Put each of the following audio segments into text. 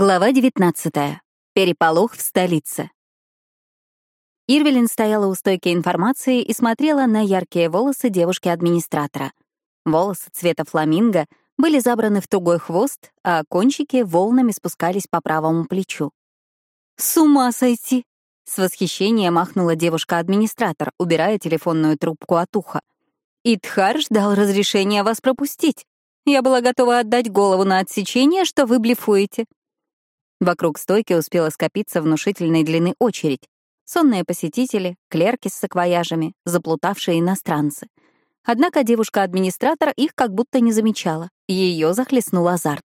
Глава 19. Переполох в столице. Ирвелин стояла у стойки информации и смотрела на яркие волосы девушки-администратора. Волосы цвета фламинго были забраны в тугой хвост, а кончики волнами спускались по правому плечу. «С ума сойти!» — с восхищением махнула девушка-администратор, убирая телефонную трубку от уха. «Итхар ждал разрешения вас пропустить. Я была готова отдать голову на отсечение, что вы блефуете. Вокруг стойки успела скопиться внушительной длины очередь. Сонные посетители, клерки с саквояжами, заплутавшие иностранцы. Однако девушка-администратор их как будто не замечала. Ее захлестнул азарт.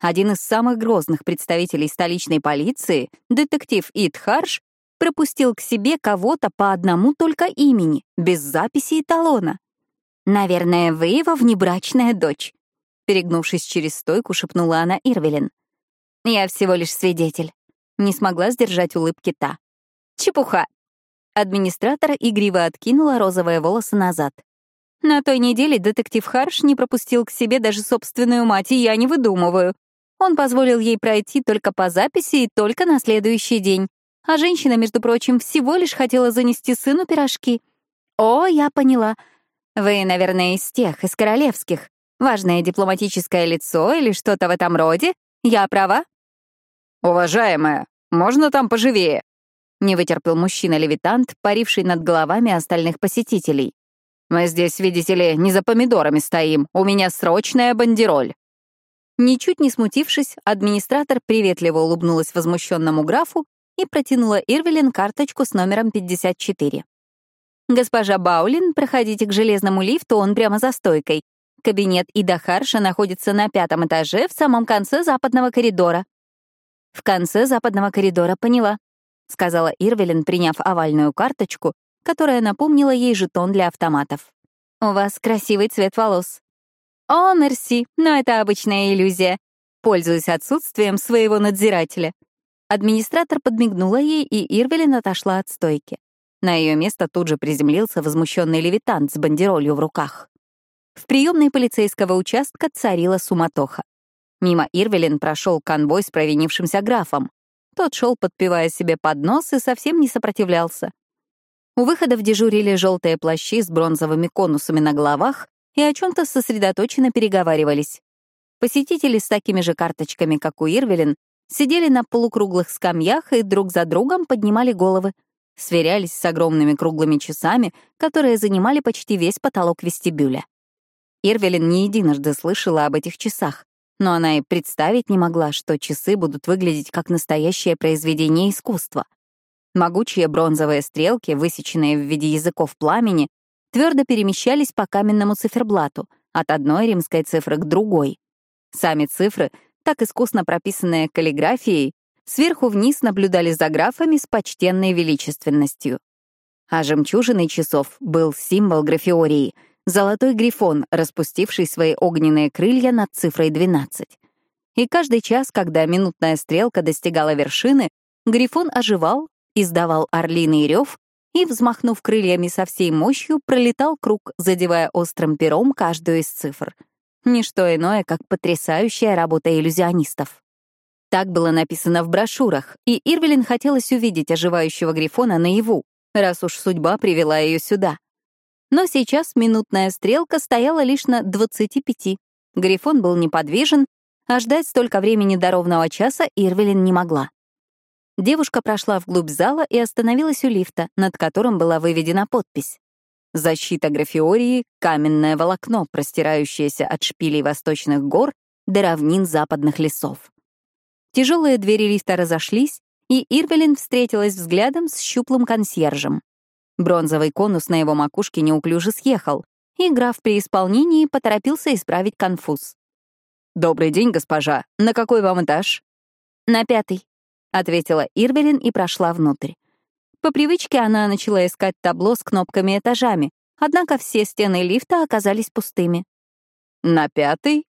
Один из самых грозных представителей столичной полиции, детектив Ит Харш, пропустил к себе кого-то по одному только имени, без записи и талона. «Наверное, вы его внебрачная дочь», — перегнувшись через стойку, шепнула она Ирвелин. Я всего лишь свидетель. Не смогла сдержать улыбки та. Чепуха. Администратор игриво откинула розовые волосы назад. На той неделе детектив Харш не пропустил к себе даже собственную мать, и я не выдумываю. Он позволил ей пройти только по записи и только на следующий день. А женщина, между прочим, всего лишь хотела занести сыну пирожки. О, я поняла. Вы, наверное, из тех, из королевских. Важное дипломатическое лицо или что-то в этом роде? Я права? «Уважаемая, можно там поживее?» Не вытерпел мужчина-левитант, паривший над головами остальных посетителей. «Мы здесь, видите ли, не за помидорами стоим, у меня срочная бандероль». Ничуть не смутившись, администратор приветливо улыбнулась возмущенному графу и протянула Ирвелин карточку с номером 54. «Госпожа Баулин, проходите к железному лифту, он прямо за стойкой. Кабинет Ида Харша находится на пятом этаже в самом конце западного коридора. В конце западного коридора поняла, сказала Ирвелин, приняв овальную карточку, которая напомнила ей жетон для автоматов. У вас красивый цвет волос. О, мерси, но это обычная иллюзия. Пользуясь отсутствием своего надзирателя. Администратор подмигнула ей, и Ирвелин отошла от стойки. На ее место тут же приземлился возмущенный левитант с бандеролью в руках. В приемной полицейского участка царила суматоха. Мимо Ирвелин прошел конвой с провинившимся графом. Тот шел, подпевая себе под нос, и совсем не сопротивлялся. У выходов дежурили желтые плащи с бронзовыми конусами на головах и о чем-то сосредоточенно переговаривались. Посетители с такими же карточками, как у Ирвелин, сидели на полукруглых скамьях и друг за другом поднимали головы, сверялись с огромными круглыми часами, которые занимали почти весь потолок вестибюля. Ирвелин не единожды слышала об этих часах но она и представить не могла, что часы будут выглядеть как настоящее произведение искусства. Могучие бронзовые стрелки, высеченные в виде языков пламени, твердо перемещались по каменному циферблату от одной римской цифры к другой. Сами цифры, так искусно прописанные каллиграфией, сверху вниз наблюдали за графами с почтенной величественностью. А жемчужиной часов был символ графиории — золотой грифон, распустивший свои огненные крылья над цифрой 12. И каждый час, когда минутная стрелка достигала вершины, грифон оживал, издавал орлиный рев и, взмахнув крыльями со всей мощью, пролетал круг, задевая острым пером каждую из цифр. Ничто иное, как потрясающая работа иллюзионистов. Так было написано в брошюрах, и Ирвелин хотелось увидеть оживающего грифона наяву, раз уж судьба привела ее сюда. Но сейчас минутная стрелка стояла лишь на 25. Грифон был неподвижен, а ждать столько времени до ровного часа Ирвелин не могла. Девушка прошла вглубь зала и остановилась у лифта, над которым была выведена подпись. Защита графиории — каменное волокно, простирающееся от шпилей восточных гор до равнин западных лесов. Тяжелые двери лифта разошлись, и Ирвелин встретилась взглядом с щуплым консьержем. Бронзовый конус на его макушке неуклюже съехал, и граф при исполнении поторопился исправить конфуз. «Добрый день, госпожа. На какой вам этаж?» «На пятый», — ответила Ирвелин и прошла внутрь. По привычке она начала искать табло с кнопками этажами, однако все стены лифта оказались пустыми. «На пятый?»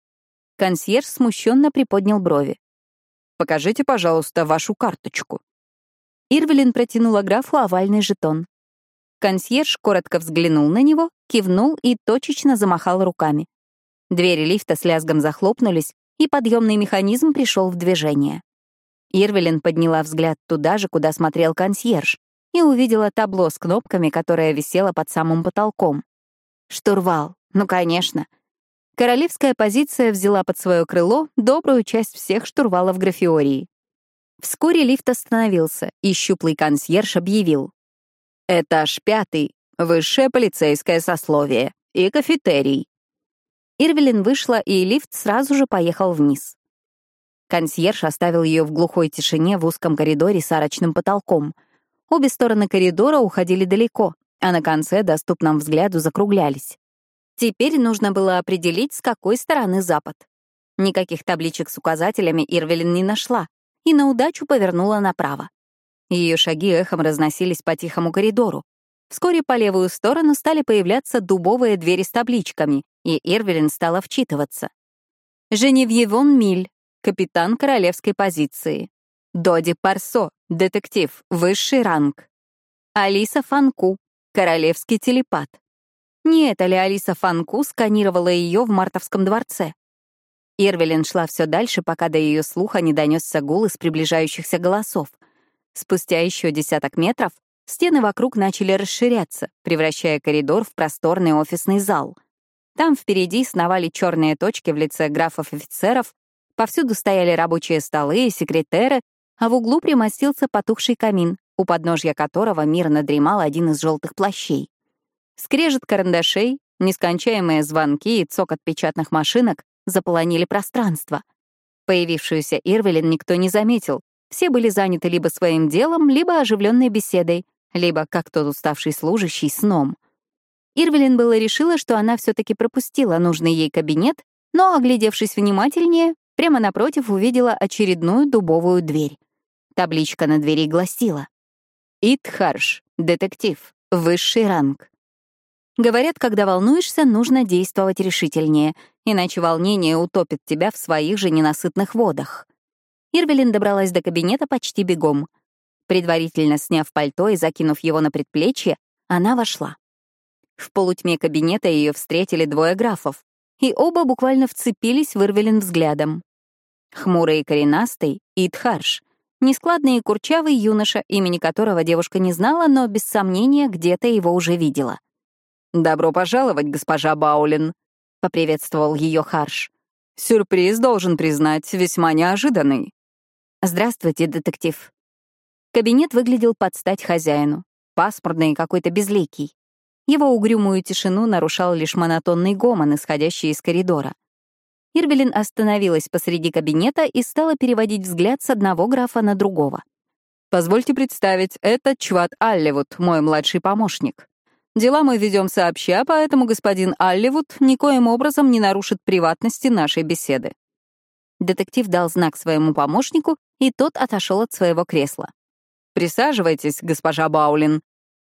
Консьерж смущенно приподнял брови. «Покажите, пожалуйста, вашу карточку». Ирвелин протянула графу овальный жетон. Консьерж коротко взглянул на него, кивнул и точечно замахал руками. Двери лифта с лязгом захлопнулись, и подъемный механизм пришел в движение. Ирвелин подняла взгляд туда же, куда смотрел консьерж, и увидела табло с кнопками, которое висело под самым потолком. Штурвал, ну, конечно. Королевская позиция взяла под свое крыло добрую часть всех штурвалов Графиории. Вскоре лифт остановился, и щуплый консьерж объявил. «Этаж пятый, высшее полицейское сословие и кафетерий». Ирвелин вышла, и лифт сразу же поехал вниз. Консьерж оставил ее в глухой тишине в узком коридоре с арочным потолком. Обе стороны коридора уходили далеко, а на конце, доступном взгляду, закруглялись. Теперь нужно было определить, с какой стороны запад. Никаких табличек с указателями Ирвелин не нашла и на удачу повернула направо. Ее шаги эхом разносились по тихому коридору. Вскоре по левую сторону стали появляться дубовые двери с табличками, и Ирвелин стала вчитываться. Женевьевон Миль, капитан королевской позиции. Доди Парсо, детектив, высший ранг. Алиса Фанку, королевский телепат. Не это ли Алиса Фанку сканировала ее в Мартовском дворце? Ирвелин шла все дальше, пока до ее слуха не донесся гул из приближающихся голосов. Спустя еще десяток метров стены вокруг начали расширяться, превращая коридор в просторный офисный зал. Там впереди сновали черные точки в лице графов-офицеров Повсюду стояли рабочие столы и секретеры, а в углу примостился потухший камин, у подножья которого мирно дремал один из желтых плащей. Скрежет карандашей, нескончаемые звонки и цокот печатных машинок заполонили пространство. Появившуюся Ирвелин никто не заметил. Все были заняты либо своим делом, либо оживленной беседой, либо, как тот уставший служащий, сном. Ирвелин было решила, что она все таки пропустила нужный ей кабинет, но, оглядевшись внимательнее, Прямо напротив увидела очередную дубовую дверь. Табличка на двери гласила «Итхарш, детектив, высший ранг». Говорят, когда волнуешься, нужно действовать решительнее, иначе волнение утопит тебя в своих же ненасытных водах. Ирвелин добралась до кабинета почти бегом. Предварительно сняв пальто и закинув его на предплечье, она вошла. В полутьме кабинета ее встретили двое графов, и оба буквально вцепились в Ирвелин взглядом. Хмурый и коренастый — Идхарш. Нескладный и курчавый юноша, имени которого девушка не знала, но без сомнения где-то его уже видела. «Добро пожаловать, госпожа Баулин», — поприветствовал ее Харш. «Сюрприз, должен признать, весьма неожиданный». «Здравствуйте, детектив». Кабинет выглядел под стать хозяину. Пасмурный и какой-то безликий. Его угрюмую тишину нарушал лишь монотонный гомон, исходящий из коридора. Ирвелин остановилась посреди кабинета и стала переводить взгляд с одного графа на другого. «Позвольте представить, это Чват Алливуд, мой младший помощник. Дела мы ведем сообща, поэтому господин Алливуд никоим образом не нарушит приватности нашей беседы». Детектив дал знак своему помощнику, и тот отошел от своего кресла. «Присаживайтесь, госпожа Баулин.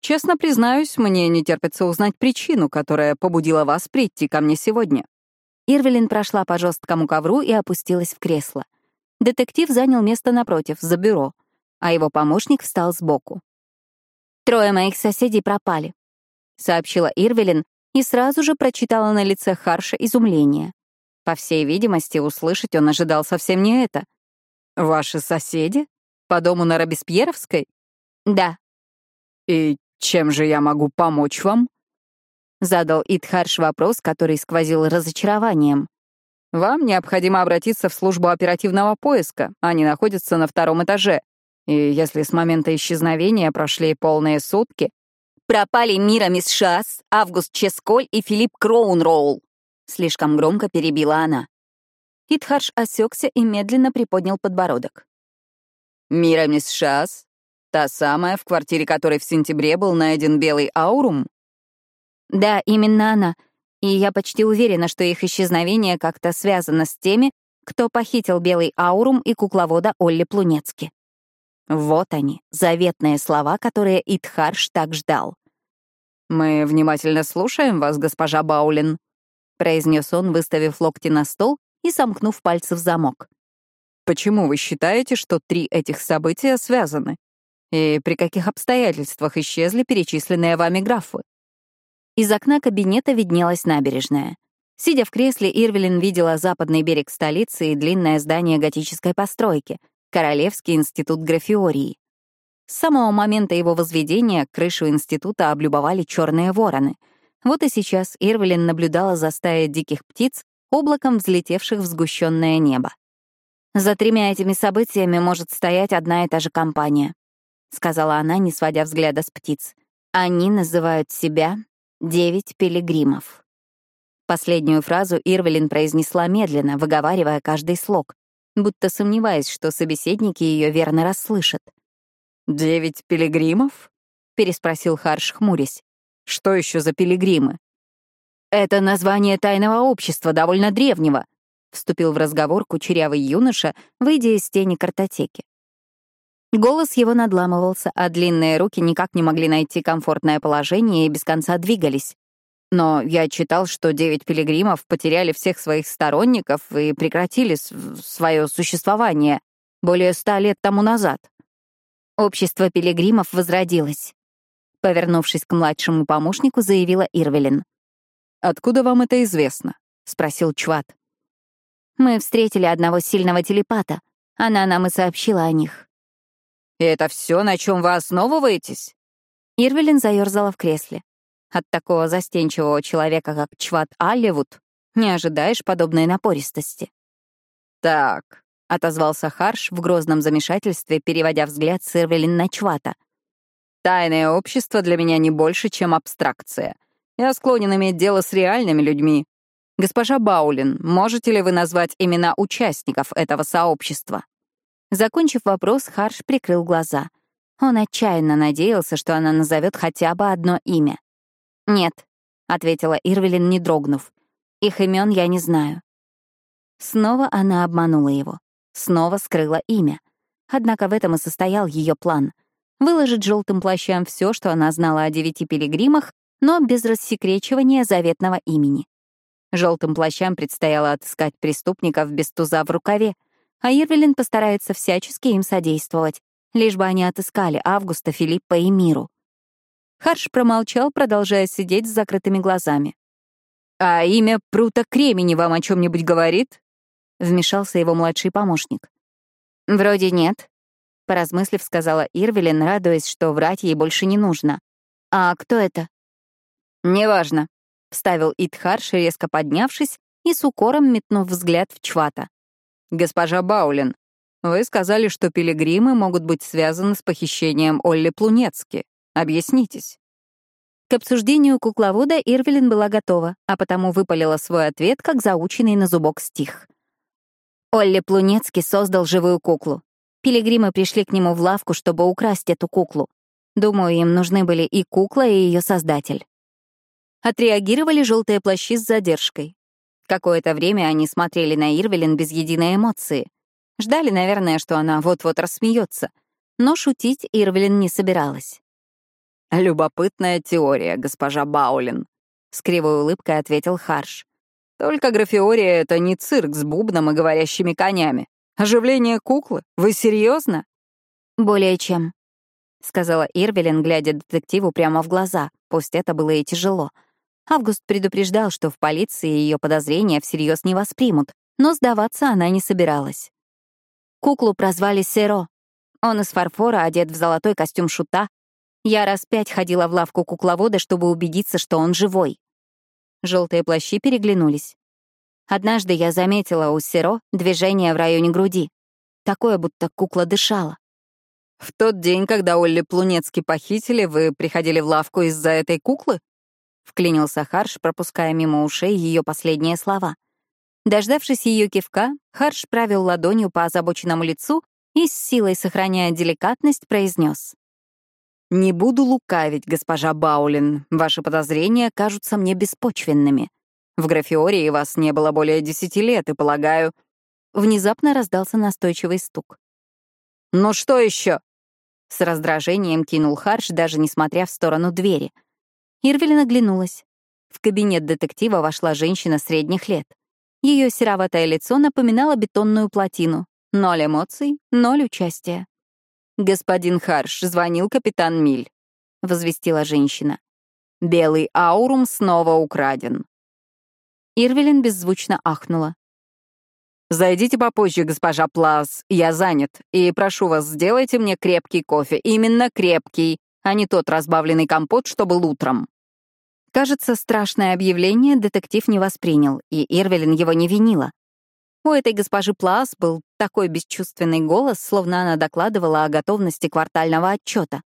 Честно признаюсь, мне не терпится узнать причину, которая побудила вас прийти ко мне сегодня». Ирвелин прошла по жесткому ковру и опустилась в кресло. Детектив занял место напротив, за бюро, а его помощник встал сбоку. «Трое моих соседей пропали», — сообщила Ирвелин и сразу же прочитала на лице Харша изумление. По всей видимости, услышать он ожидал совсем не это. «Ваши соседи? По дому на Робеспьеровской?» «Да». «И чем же я могу помочь вам?» Задал Итхарш вопрос, который сквозил разочарованием. «Вам необходимо обратиться в службу оперативного поиска. Они находятся на втором этаже. И если с момента исчезновения прошли полные сутки...» «Пропали Мира Мисс Шас, Август Ческоль и Филипп Кроунроул», — слишком громко перебила она. Итхарш осекся и медленно приподнял подбородок. «Мира Мисс Шас? Та самая, в квартире которой в сентябре был найден белый аурум?» Да, именно она. И я почти уверена, что их исчезновение как-то связано с теми, кто похитил белый аурум и кукловода Олли Плунецки. Вот они, заветные слова, которые Итхарш так ждал. «Мы внимательно слушаем вас, госпожа Баулин», — произнес он, выставив локти на стол и сомкнув пальцы в замок. «Почему вы считаете, что три этих события связаны? И при каких обстоятельствах исчезли перечисленные вами графы?» Из окна кабинета виднелась набережная. Сидя в кресле, Ирвелин видела западный берег столицы и длинное здание готической постройки, Королевский институт графиории. С самого момента его возведения крышу института облюбовали черные вороны. Вот и сейчас Ирвелин наблюдала за стаей диких птиц, облаком взлетевших в сгущенное небо. «За тремя этими событиями может стоять одна и та же компания», — сказала она, не сводя взгляда с птиц. «Они называют себя «девять пилигримов». Последнюю фразу Ирвелин произнесла медленно, выговаривая каждый слог, будто сомневаясь, что собеседники ее верно расслышат. «Девять пилигримов?» — переспросил Харш, хмурясь. «Что еще за пилигримы?» «Это название тайного общества, довольно древнего», — вступил в разговор кучерявый юноша, выйдя из тени картотеки. Голос его надламывался, а длинные руки никак не могли найти комфортное положение и без конца двигались. Но я читал, что девять пилигримов потеряли всех своих сторонников и прекратили свое существование более ста лет тому назад. Общество пилигримов возродилось. Повернувшись к младшему помощнику, заявила Ирвелин. «Откуда вам это известно?» — спросил Чват. «Мы встретили одного сильного телепата. Она нам и сообщила о них». «И это все, на чем вы основываетесь?» Ирвелин заерзала в кресле. От такого застенчивого человека, как Чват Алливуд, не ожидаешь подобной напористости. «Так», — отозвался Харш в грозном замешательстве, переводя взгляд с Ирвелин на Чвата. «Тайное общество для меня не больше, чем абстракция. Я склонен иметь дело с реальными людьми. Госпожа Баулин, можете ли вы назвать имена участников этого сообщества?» Закончив вопрос, Харш прикрыл глаза. Он отчаянно надеялся, что она назовет хотя бы одно имя. «Нет», — ответила Ирвелин, не дрогнув. «Их имен я не знаю». Снова она обманула его. Снова скрыла имя. Однако в этом и состоял ее план — выложить желтым плащам все, что она знала о девяти пилигримах, но без рассекречивания заветного имени. Желтым плащам предстояло отыскать преступников без туза в рукаве, а Ирвелин постарается всячески им содействовать, лишь бы они отыскали Августа, Филиппа и Миру. Харш промолчал, продолжая сидеть с закрытыми глазами. «А имя Прута Кремени вам о чем нибудь говорит?» — вмешался его младший помощник. «Вроде нет», — поразмыслив, сказала Ирвелин, радуясь, что врать ей больше не нужно. «А кто это?» «Неважно», — вставил Итхарш, резко поднявшись и с укором метнув взгляд в Чвата. «Госпожа Баулин, вы сказали, что пилигримы могут быть связаны с похищением Олли Плунецки. Объяснитесь». К обсуждению кукловода Ирвелин была готова, а потому выпалила свой ответ, как заученный на зубок стих. Олли Плунецкий создал живую куклу. Пилигримы пришли к нему в лавку, чтобы украсть эту куклу. Думаю, им нужны были и кукла, и ее создатель. Отреагировали желтые плащи с задержкой. Какое-то время они смотрели на Ирвелин без единой эмоции. Ждали, наверное, что она вот-вот рассмеется. Но шутить Ирвелин не собиралась. «Любопытная теория, госпожа Баулин», — с кривой улыбкой ответил Харш. «Только графиория — это не цирк с бубном и говорящими конями. Оживление куклы? Вы серьезно? «Более чем», — сказала Ирвелин, глядя детективу прямо в глаза, пусть это было и тяжело — Август предупреждал, что в полиции ее подозрения всерьез не воспримут, но сдаваться она не собиралась. Куклу прозвали Серо. Он из фарфора, одет в золотой костюм шута. Я раз пять ходила в лавку кукловода, чтобы убедиться, что он живой. Желтые плащи переглянулись. Однажды я заметила у Серо движение в районе груди. Такое, будто кукла дышала. «В тот день, когда Олли Плунецкий похитили, вы приходили в лавку из-за этой куклы?» — вклинился Харш, пропуская мимо ушей ее последние слова. Дождавшись ее кивка, Харш правил ладонью по озабоченному лицу и, с силой сохраняя деликатность, произнес. «Не буду лукавить, госпожа Баулин. Ваши подозрения кажутся мне беспочвенными. В графиории вас не было более десяти лет, и, полагаю...» Внезапно раздался настойчивый стук. «Ну что еще? С раздражением кинул Харш, даже несмотря в сторону двери — Ирвелин оглянулась. В кабинет детектива вошла женщина средних лет. Ее сероватое лицо напоминало бетонную плотину. Ноль эмоций, ноль участия. «Господин Харш, звонил капитан Миль», — возвестила женщина. «Белый аурум снова украден». Ирвелин беззвучно ахнула. «Зайдите попозже, госпожа Плас, я занят, и прошу вас, сделайте мне крепкий кофе, именно крепкий, а не тот разбавленный компот, что был утром». Кажется, страшное объявление детектив не воспринял, и Ирвелин его не винила. У этой госпожи Плас был такой бесчувственный голос, словно она докладывала о готовности квартального отчета.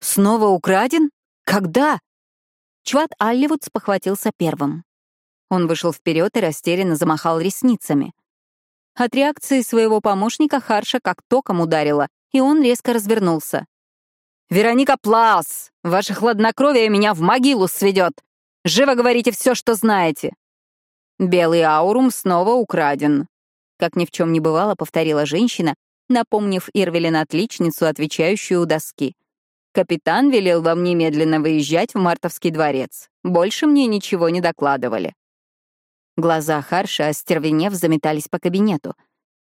«Снова украден? Когда?» Чват Алливуд спохватился первым. Он вышел вперед и растерянно замахал ресницами. От реакции своего помощника Харша как током ударила, и он резко развернулся. «Вероника Плас! Ваше хладнокровие меня в могилу сведет! Живо говорите все, что знаете!» «Белый аурум снова украден», — как ни в чем не бывало, повторила женщина, напомнив Ирвелин отличницу, отвечающую у доски. «Капитан велел вам немедленно выезжать в Мартовский дворец. Больше мне ничего не докладывали». Глаза Харша, остервенев, заметались по кабинету.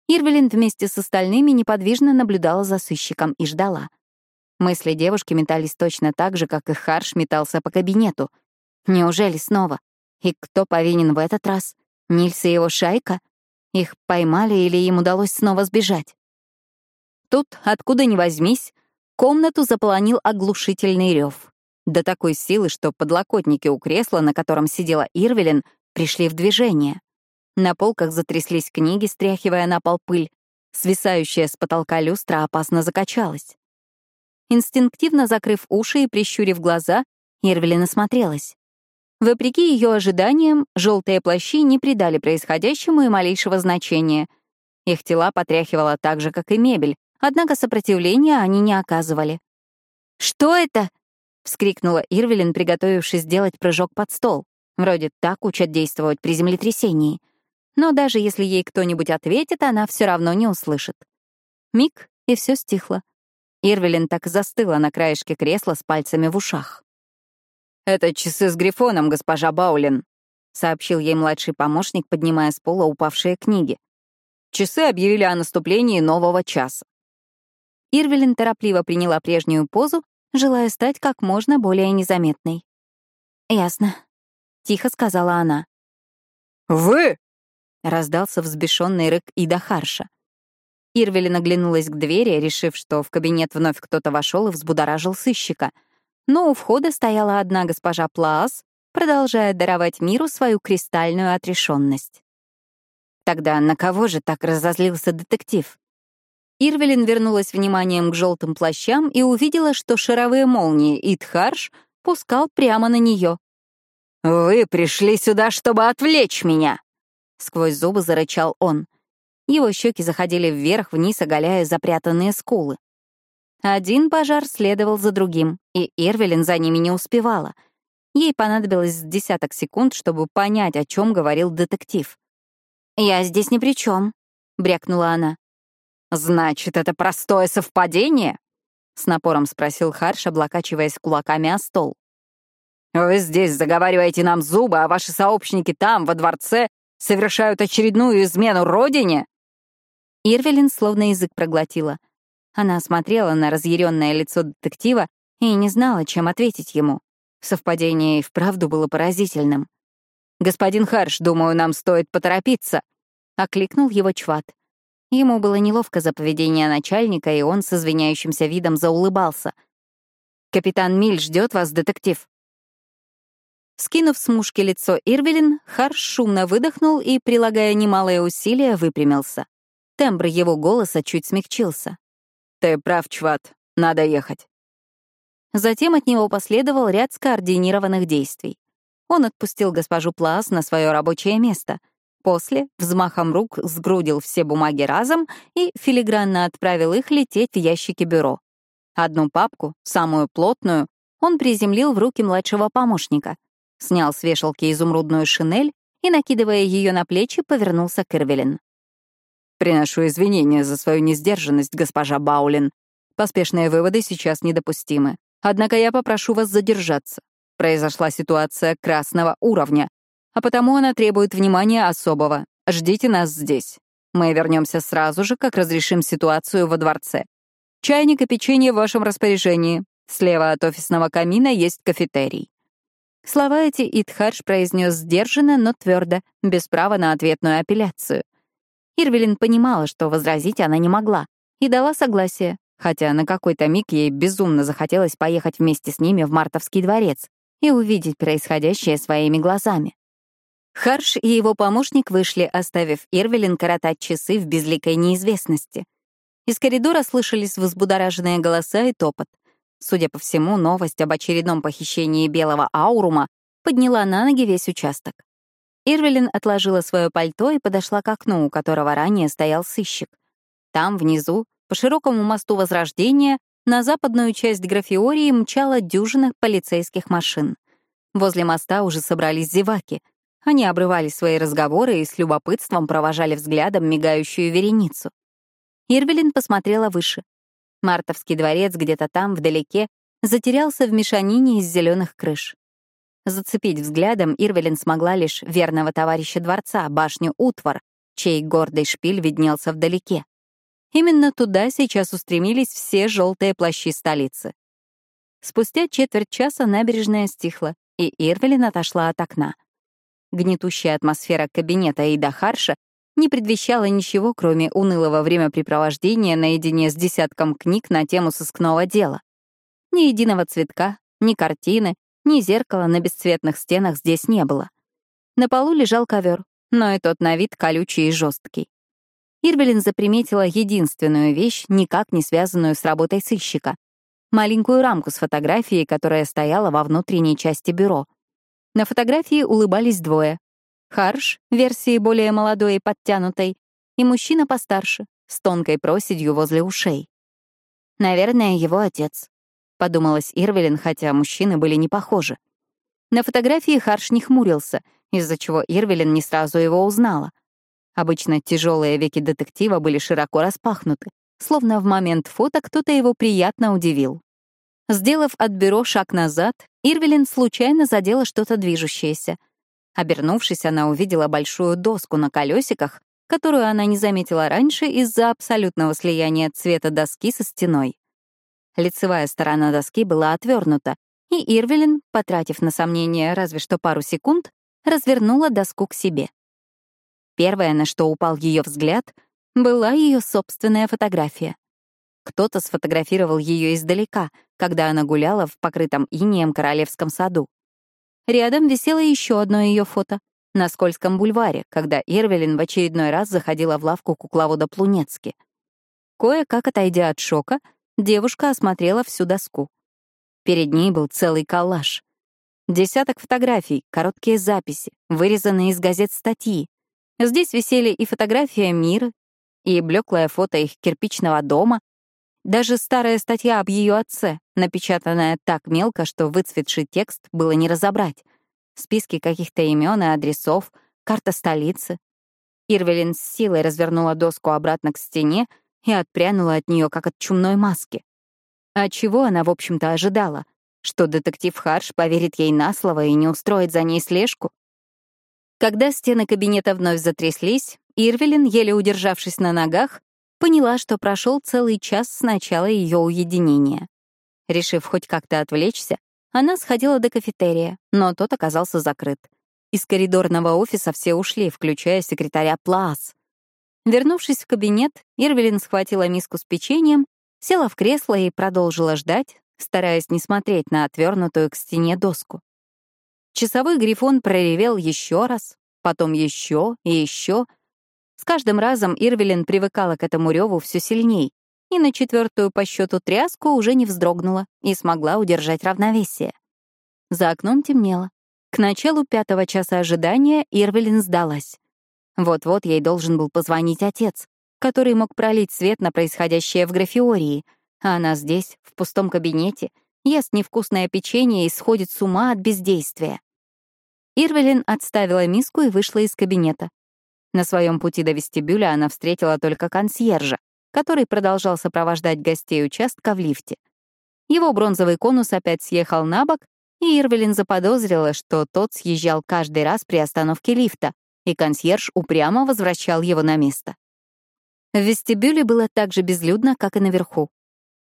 Ирвелин вместе с остальными неподвижно наблюдала за сыщиком и ждала. Мысли девушки метались точно так же, как и Харш метался по кабинету. Неужели снова? И кто повинен в этот раз? Нильс и его шайка? Их поймали или им удалось снова сбежать? Тут, откуда ни возьмись, комнату заполонил оглушительный рев. До такой силы, что подлокотники у кресла, на котором сидела Ирвелин, пришли в движение. На полках затряслись книги, стряхивая на пол пыль. Свисающая с потолка люстра опасно закачалась. Инстинктивно закрыв уши и прищурив глаза, Ирвелин осмотрелась. Вопреки ее ожиданиям, желтые плащи не придали происходящему и малейшего значения. Их тела потряхивало так же, как и мебель, однако сопротивления они не оказывали. «Что это?» — вскрикнула Ирвелин, приготовившись сделать прыжок под стол. Вроде так учат действовать при землетрясении. Но даже если ей кто-нибудь ответит, она все равно не услышит. Миг, и все стихло. Ирвелин так застыла на краешке кресла с пальцами в ушах. «Это часы с грифоном, госпожа Баулин», — сообщил ей младший помощник, поднимая с пола упавшие книги. Часы объявили о наступлении нового часа. Ирвелин торопливо приняла прежнюю позу, желая стать как можно более незаметной. «Ясно», — тихо сказала она. «Вы!» — раздался взбешенный рык Ида Харша. Ирвелин оглянулась к двери, решив, что в кабинет вновь кто-то вошел и взбудоражил сыщика. Но у входа стояла одна госпожа Плаас, продолжая даровать миру свою кристальную отрешенность. Тогда на кого же так разозлился детектив? Ирвелин вернулась вниманием к желтым плащам и увидела, что шаровые молнии Итхарш пускал прямо на нее. «Вы пришли сюда, чтобы отвлечь меня!» Сквозь зубы зарычал он. Его щеки заходили вверх-вниз, оголяя запрятанные скулы. Один пожар следовал за другим, и Ирвелин за ними не успевала. Ей понадобилось десяток секунд, чтобы понять, о чем говорил детектив. «Я здесь ни при чем, брякнула она. «Значит, это простое совпадение?» — с напором спросил Харш, облокачиваясь кулаками о стол. «Вы здесь заговариваете нам зубы, а ваши сообщники там, во дворце, совершают очередную измену родине?» Ирвелин словно язык проглотила. Она смотрела на разъяренное лицо детектива и не знала, чем ответить ему. Совпадение и вправду было поразительным. «Господин Харш, думаю, нам стоит поторопиться», — окликнул его Чват. Ему было неловко за поведение начальника, и он с извиняющимся видом заулыбался. «Капитан Миль ждет вас, детектив». Скинув с мушки лицо Ирвелин, Харш шумно выдохнул и, прилагая немалые усилия, выпрямился. Тембр его голоса чуть смягчился. «Ты прав, Чват, надо ехать». Затем от него последовал ряд скоординированных действий. Он отпустил госпожу Плас на свое рабочее место. После взмахом рук сгрудил все бумаги разом и филигранно отправил их лететь в ящики бюро. Одну папку, самую плотную, он приземлил в руки младшего помощника, снял с вешалки изумрудную шинель и, накидывая ее на плечи, повернулся к Ирвелин. Приношу извинения за свою несдержанность, госпожа Баулин. Поспешные выводы сейчас недопустимы. Однако я попрошу вас задержаться. Произошла ситуация красного уровня, а потому она требует внимания особого. Ждите нас здесь. Мы вернемся сразу же, как разрешим ситуацию во дворце. Чайник и печенье в вашем распоряжении. Слева от офисного камина есть кафетерий. Слова эти Итхарш произнес сдержанно, но твердо, без права на ответную апелляцию. Ирвелин понимала, что возразить она не могла, и дала согласие, хотя на какой-то миг ей безумно захотелось поехать вместе с ними в Мартовский дворец и увидеть происходящее своими глазами. Харш и его помощник вышли, оставив Ирвелин коротать часы в безликой неизвестности. Из коридора слышались взбудораженные голоса и топот. Судя по всему, новость об очередном похищении белого аурума подняла на ноги весь участок. Ирвелин отложила свое пальто и подошла к окну, у которого ранее стоял сыщик. Там, внизу, по широкому мосту Возрождения, на западную часть Графиории мчала дюжина полицейских машин. Возле моста уже собрались зеваки. Они обрывали свои разговоры и с любопытством провожали взглядом мигающую вереницу. Ирвелин посмотрела выше. Мартовский дворец где-то там, вдалеке, затерялся в мешанине из зеленых крыш. Зацепить взглядом Ирвелин смогла лишь верного товарища дворца, башню Утвар, чей гордый шпиль виднелся вдалеке. Именно туда сейчас устремились все желтые плащи столицы. Спустя четверть часа набережная стихла, и Ирвелин отошла от окна. Гнетущая атмосфера кабинета Ида Харша не предвещала ничего, кроме унылого времяпрепровождения наедине с десятком книг на тему сыскного дела. Ни единого цветка, ни картины, ни зеркала на бесцветных стенах здесь не было. На полу лежал ковер, но и тот на вид колючий и жесткий. Ирвелин заприметила единственную вещь, никак не связанную с работой сыщика — маленькую рамку с фотографией, которая стояла во внутренней части бюро. На фотографии улыбались двое. Харш, версии более молодой и подтянутой, и мужчина постарше, с тонкой проседью возле ушей. Наверное, его отец. Подумалась Ирвелин, хотя мужчины были не похожи. На фотографии Харш не хмурился, из-за чего Ирвелин не сразу его узнала. Обычно тяжелые веки детектива были широко распахнуты, словно в момент фото кто-то его приятно удивил. Сделав от бюро шаг назад, Ирвелин случайно задела что-то движущееся. Обернувшись, она увидела большую доску на колесиках, которую она не заметила раньше из-за абсолютного слияния цвета доски со стеной. Лицевая сторона доски была отвернута, и Ирвелин, потратив на сомнение разве что пару секунд, развернула доску к себе. Первое, на что упал ее взгляд, была ее собственная фотография. Кто-то сфотографировал ее издалека, когда она гуляла в покрытом инеем королевском саду. Рядом висело еще одно ее фото на Скользком бульваре, когда Ирвелин в очередной раз заходила в лавку кукловода Плунецки. Кое-как отойдя от шока, девушка осмотрела всю доску. Перед ней был целый коллаж. Десяток фотографий, короткие записи, вырезанные из газет статьи, Здесь висели и фотография мира, и блеклое фото их кирпичного дома, даже старая статья об ее отце, напечатанная так мелко, что выцветший текст было не разобрать. Списки каких-то имен и адресов, карта столицы. Ирвелин с силой развернула доску обратно к стене и отпрянула от нее, как от чумной маски. А чего она, в общем-то, ожидала? Что детектив Харш поверит ей на слово и не устроит за ней слежку? Когда стены кабинета вновь затряслись, Ирвелин, еле удержавшись на ногах, поняла, что прошел целый час с начала ее уединения. Решив хоть как-то отвлечься, она сходила до кафетерия, но тот оказался закрыт. Из коридорного офиса все ушли, включая секретаря Плаас. Вернувшись в кабинет, Ирвелин схватила миску с печеньем, села в кресло и продолжила ждать, стараясь не смотреть на отвернутую к стене доску. Часовой грифон проревел еще раз, потом еще и еще. С каждым разом Ирвелин привыкала к этому реву все сильней, и на четвертую по счету тряску уже не вздрогнула и смогла удержать равновесие. За окном темнело. К началу пятого часа ожидания Ирвелин сдалась. Вот-вот ей должен был позвонить отец, который мог пролить свет на происходящее в графиории, а она здесь, в пустом кабинете, ест невкусное печенье и сходит с ума от бездействия. Ирвелин отставила миску и вышла из кабинета. На своем пути до вестибюля она встретила только консьержа, который продолжал сопровождать гостей участка в лифте. Его бронзовый конус опять съехал на бок, и Ирвелин заподозрила, что тот съезжал каждый раз при остановке лифта, и консьерж упрямо возвращал его на место. В вестибюле было так же безлюдно, как и наверху.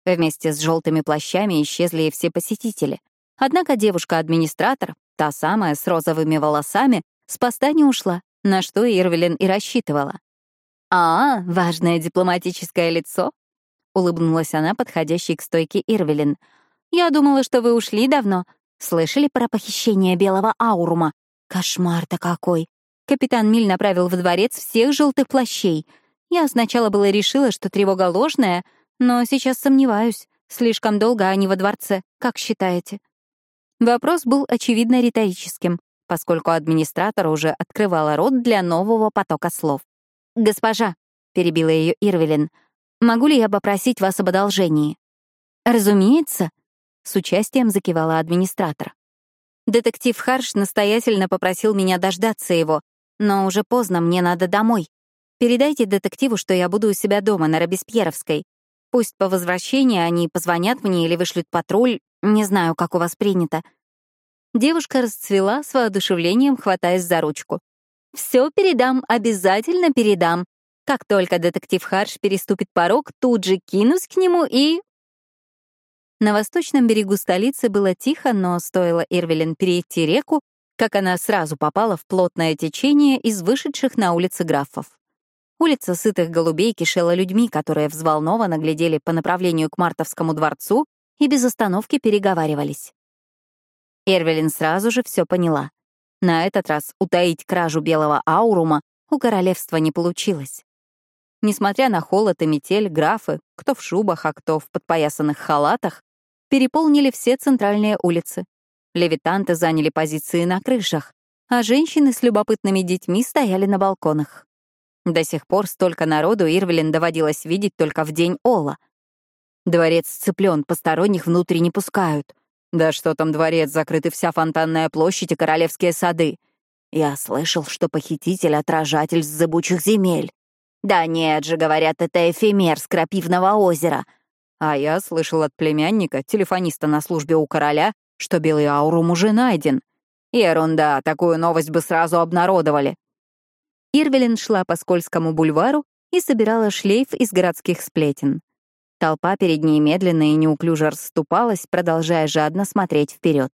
Вместе с желтыми плащами исчезли и все посетители. Однако девушка-администратор, та самая с розовыми волосами, с поста не ушла, на что Ирвелин и рассчитывала. «А, важное дипломатическое лицо?» — улыбнулась она, подходящей к стойке Ирвелин. «Я думала, что вы ушли давно. Слышали про похищение белого аурума? Кошмар-то какой! Капитан Миль направил в дворец всех желтых плащей. Я сначала было решила, что тревога ложная, но сейчас сомневаюсь. Слишком долго они во дворце, как считаете?» Вопрос был очевидно риторическим, поскольку администратор уже открывала рот для нового потока слов. «Госпожа», — перебила ее Ирвелин, — «могу ли я попросить вас об одолжении?» «Разумеется», — с участием закивала администратор. Детектив Харш настоятельно попросил меня дождаться его, но уже поздно, мне надо домой. Передайте детективу, что я буду у себя дома на Робеспьеровской. Пусть по возвращении они позвонят мне или вышлют патруль, не знаю, как у вас принято. Девушка расцвела с воодушевлением, хватаясь за ручку. Все передам, обязательно передам. Как только детектив Харш переступит порог, тут же кинусь к нему и... На восточном берегу столицы было тихо, но стоило Ирвелин перейти реку, как она сразу попала в плотное течение из вышедших на улицы графов. Улица сытых голубей кишела людьми, которые взволнованно глядели по направлению к Мартовскому дворцу и без остановки переговаривались. Эрвелин сразу же все поняла. На этот раз утаить кражу белого аурума у королевства не получилось. Несмотря на холод и метель, графы, кто в шубах, а кто в подпоясанных халатах, переполнили все центральные улицы. Левитанты заняли позиции на крышах, а женщины с любопытными детьми стояли на балконах. До сих пор столько народу Ирвелин доводилось видеть только в день Ола. Дворец сцеплен, посторонних внутрь не пускают. Да что там дворец, закрыты вся фонтанная площадь и королевские сады. Я слышал, что похититель — отражатель с зыбучих земель. Да нет же, говорят, это эфемер с крапивного озера. А я слышал от племянника, телефониста на службе у короля, что белый аурум уже найден. Ерунда, такую новость бы сразу обнародовали. Ирвелин шла по скользкому бульвару и собирала шлейф из городских сплетен. Толпа перед ней медленно и неуклюже расступалась, продолжая жадно смотреть вперед.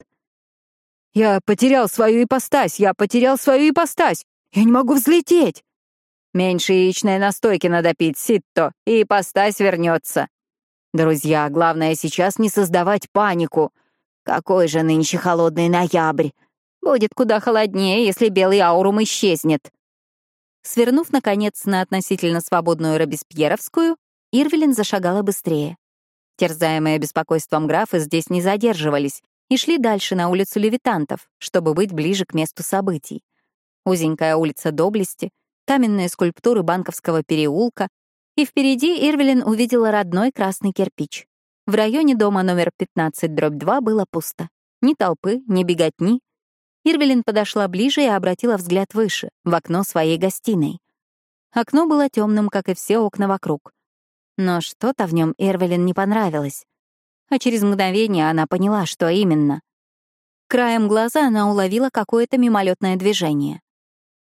«Я потерял свою ипостась! Я потерял свою ипостась! Я не могу взлететь!» «Меньше яичной настойки надо пить, Ситто, и ипостась вернется!» «Друзья, главное сейчас не создавать панику. Какой же нынче холодный ноябрь! Будет куда холоднее, если белый аурум исчезнет!» Свернув, наконец, на относительно свободную Робеспьеровскую, Ирвелин зашагала быстрее. Терзаемые беспокойством графы здесь не задерживались и шли дальше на улицу Левитантов, чтобы быть ближе к месту событий. Узенькая улица Доблести, каменные скульптуры Банковского переулка, и впереди Ирвелин увидела родной красный кирпич. В районе дома номер 15-2 было пусто. Ни толпы, ни беготни. Ирвелин подошла ближе и обратила взгляд выше, в окно своей гостиной. Окно было темным, как и все окна вокруг. Но что-то в нем Эрвелин не понравилось. А через мгновение она поняла, что именно. Краем глаза она уловила какое-то мимолетное движение.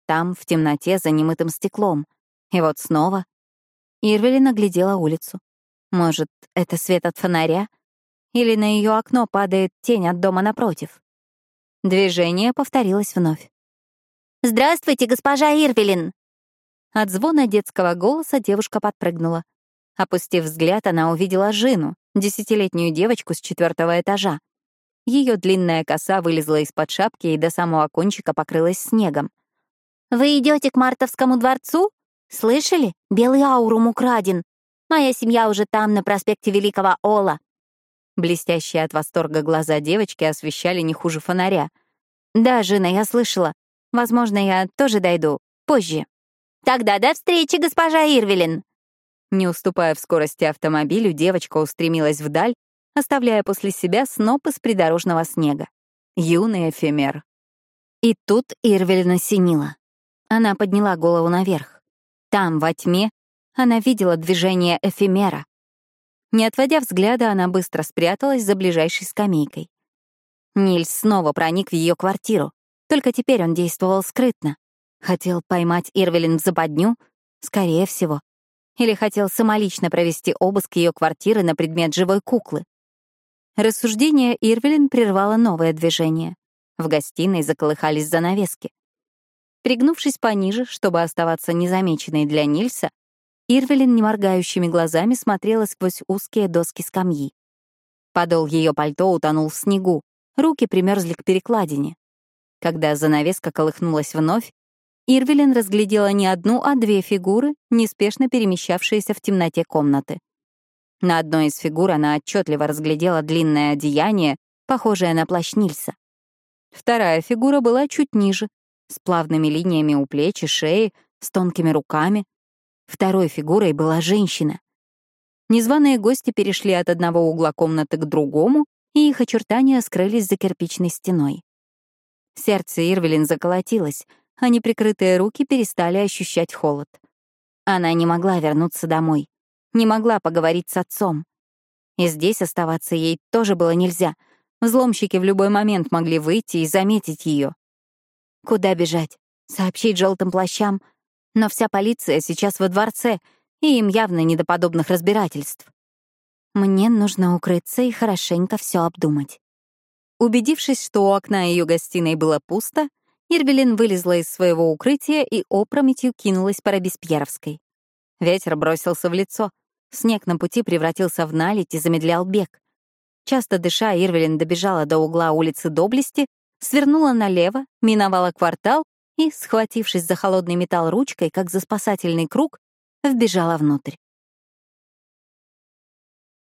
Там, в темноте, за немытым стеклом. И вот снова. Ирвелин оглядела улицу. Может, это свет от фонаря? Или на ее окно падает тень от дома напротив? Движение повторилось вновь. «Здравствуйте, госпожа Ирвелин!» От звона детского голоса девушка подпрыгнула. Опустив взгляд, она увидела Жину, десятилетнюю девочку с четвертого этажа. Ее длинная коса вылезла из-под шапки и до самого кончика покрылась снегом. «Вы идете к Мартовскому дворцу? Слышали? Белый аурум украден. Моя семья уже там, на проспекте Великого Ола». Блестящие от восторга глаза девочки освещали не хуже фонаря. «Да, Жина, я слышала. Возможно, я тоже дойду. Позже». «Тогда до встречи, госпожа Ирвелин!» Не уступая в скорости автомобилю, девочка устремилась вдаль, оставляя после себя сноп из придорожного снега. Юный эфемер. И тут Ирвель насенила. Она подняла голову наверх. Там, во тьме, она видела движение эфемера. Не отводя взгляда, она быстро спряталась за ближайшей скамейкой. Нильс снова проник в ее квартиру, только теперь он действовал скрытно. Хотел поймать Ирвелин в западню? Скорее всего. Или хотел самолично провести обыск ее квартиры на предмет живой куклы. Рассуждение Ирвелин прервало новое движение. В гостиной заколыхались занавески. Пригнувшись пониже, чтобы оставаться незамеченной для Нильса, Ирвелин неморгающими глазами смотрела сквозь узкие доски скамьи. Подол ее пальто утонул в снегу, руки примерзли к перекладине. Когда занавеска колыхнулась вновь, Ирвелин разглядела не одну, а две фигуры, неспешно перемещавшиеся в темноте комнаты. На одной из фигур она отчетливо разглядела длинное одеяние, похожее на плащ Нильса. Вторая фигура была чуть ниже, с плавными линиями у плеч и шеи, с тонкими руками. Второй фигурой была женщина. Незваные гости перешли от одного угла комнаты к другому, и их очертания скрылись за кирпичной стеной. Сердце Ирвелин заколотилось, а неприкрытые руки перестали ощущать холод. Она не могла вернуться домой, не могла поговорить с отцом. И здесь оставаться ей тоже было нельзя. Взломщики в любой момент могли выйти и заметить ее. Куда бежать? Сообщить желтым плащам? Но вся полиция сейчас во дворце, и им явно не до подобных разбирательств. Мне нужно укрыться и хорошенько все обдумать. Убедившись, что у окна ее гостиной было пусто, Ирвелин вылезла из своего укрытия и опрометью кинулась по Робеспьеровской. Ветер бросился в лицо. Снег на пути превратился в наледь и замедлял бег. Часто дыша, Ирвелин добежала до угла улицы Доблести, свернула налево, миновала квартал и, схватившись за холодный металл ручкой, как за спасательный круг, вбежала внутрь.